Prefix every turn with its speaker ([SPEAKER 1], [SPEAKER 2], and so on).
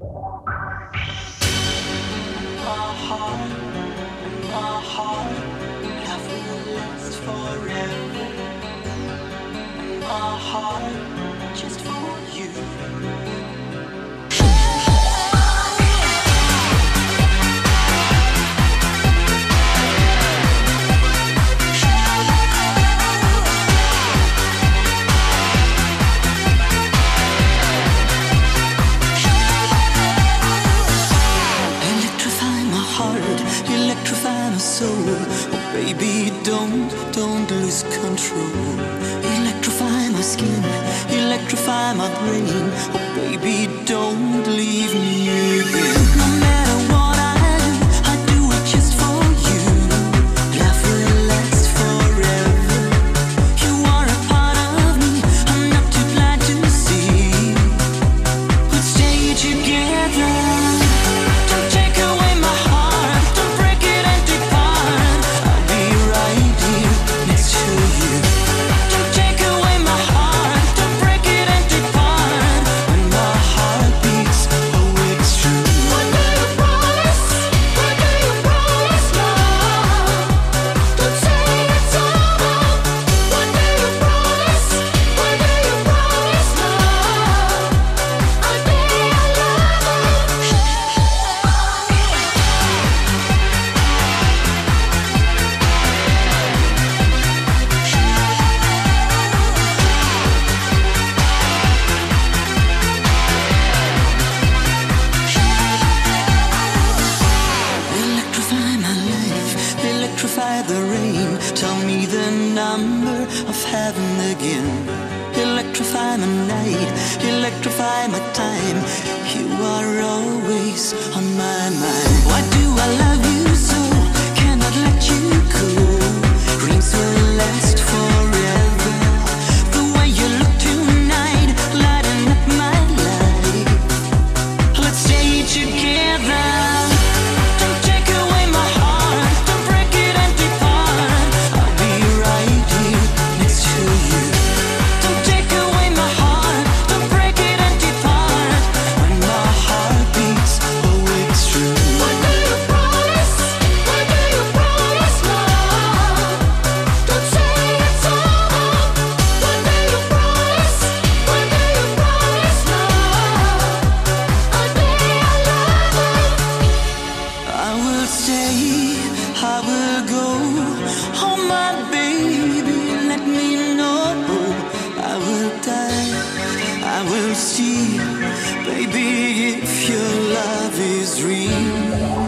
[SPEAKER 1] Aha. don't, don't lose control. Electrify my skin, electrify my brain. Oh, baby, electrify the rain. Tell me the number of heaven again. Electrify my night, electrify my time. You are always on my mind. Why do I love? will stay, I will go. Oh, my baby, let me know. I will die, I will see. Baby, if your love is real.